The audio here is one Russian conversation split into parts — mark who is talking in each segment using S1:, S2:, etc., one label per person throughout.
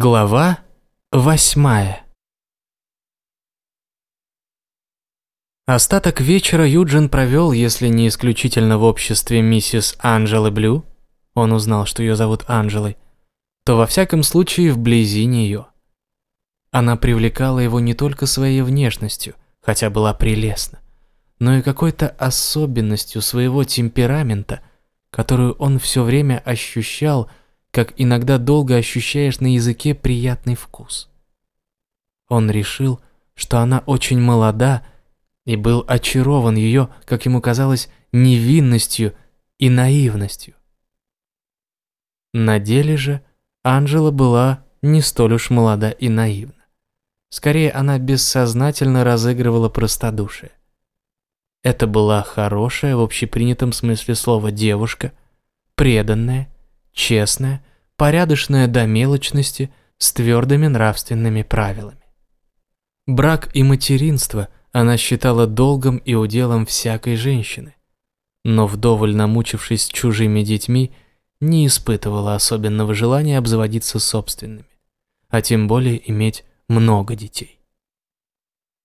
S1: Глава восьмая Остаток вечера Юджин провел, если не исключительно в обществе миссис Анжелы Блю, он узнал, что ее зовут Анжелой, то во всяком случае вблизи нее. Она привлекала его не только своей внешностью, хотя была прелестна, но и какой-то особенностью своего темперамента, которую он все время ощущал, как иногда долго ощущаешь на языке приятный вкус. Он решил, что она очень молода, и был очарован ее, как ему казалось, невинностью и наивностью. На деле же Анжела была не столь уж молода и наивна. Скорее, она бессознательно разыгрывала простодушие. Это была хорошая в общепринятом смысле слова девушка, преданная, честная, порядочная до мелочности, с твердыми нравственными правилами. Брак и материнство она считала долгом и уделом всякой женщины, но вдоволь намучившись чужими детьми, не испытывала особенного желания обзаводиться собственными, а тем более иметь много детей.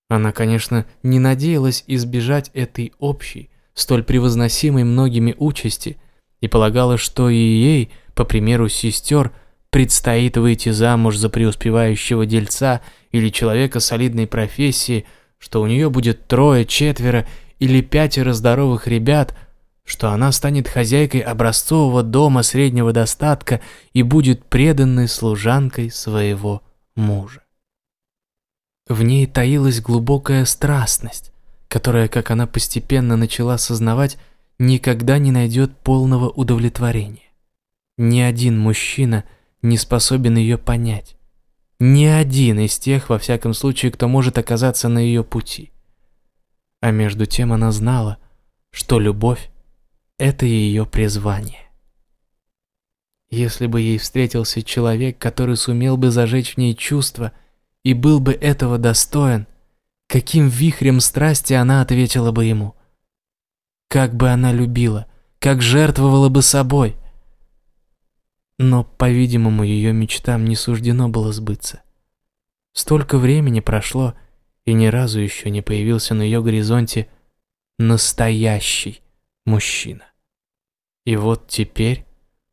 S1: Она, конечно, не надеялась избежать этой общей, столь превозносимой многими участи, и полагала, что и ей, по примеру сестер, предстоит выйти замуж за преуспевающего дельца или человека солидной профессии, что у нее будет трое, четверо или пятеро здоровых ребят, что она станет хозяйкой образцового дома среднего достатка и будет преданной служанкой своего мужа. В ней таилась глубокая страстность, которая, как она постепенно начала сознавать, никогда не найдет полного удовлетворения. Ни один мужчина не способен ее понять. Ни один из тех, во всяком случае, кто может оказаться на ее пути. А между тем она знала, что любовь – это ее призвание. Если бы ей встретился человек, который сумел бы зажечь в ней чувства – и был бы этого достоин, каким вихрем страсти она ответила бы ему. Как бы она любила, как жертвовала бы собой. Но, по-видимому, ее мечтам не суждено было сбыться. Столько времени прошло, и ни разу еще не появился на ее горизонте настоящий мужчина. И вот теперь,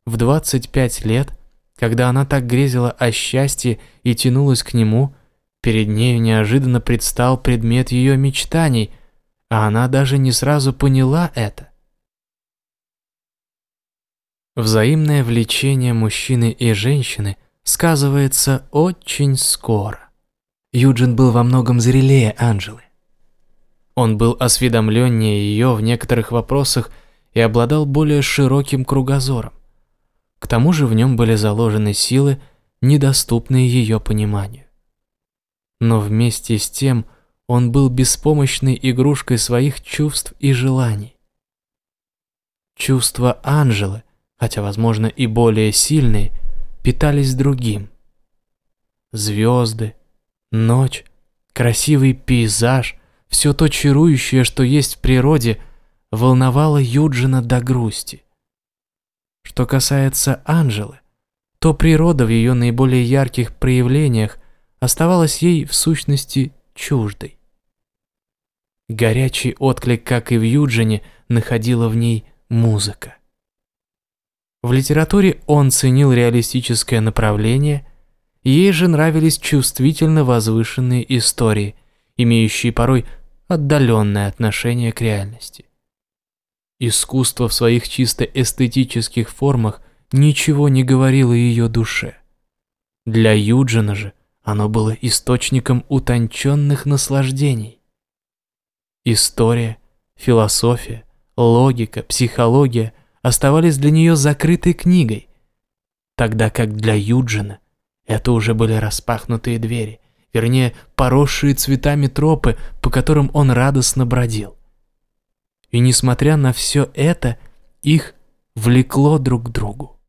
S1: в 25 лет, когда она так грезила о счастье и тянулась к нему, Перед нею неожиданно предстал предмет ее мечтаний, а она даже не сразу поняла это. Взаимное влечение мужчины и женщины сказывается очень скоро. Юджин был во многом зрелее Анжелы. Он был осведомленнее ее в некоторых вопросах и обладал более широким кругозором. К тому же в нем были заложены силы, недоступные ее пониманию но вместе с тем он был беспомощной игрушкой своих чувств и желаний. Чувства Анжелы, хотя, возможно, и более сильные, питались другим. Звезды, ночь, красивый пейзаж, все то чарующее, что есть в природе, волновало Юджина до грусти. Что касается Анжелы, то природа в ее наиболее ярких проявлениях оставалась ей в сущности чуждой. Горячий отклик, как и в Юджине, находила в ней музыка. В литературе он ценил реалистическое направление, ей же нравились чувствительно возвышенные истории, имеющие порой отдаленное отношение к реальности. Искусство в своих чисто эстетических формах ничего не говорило ее душе. Для Юджина же оно было источником утонченных наслаждений. История, философия, логика, психология оставались для нее закрытой книгой, тогда как для Юджина это уже были распахнутые двери, вернее, поросшие цветами тропы, по которым он радостно бродил. И несмотря на все это, их влекло друг к другу.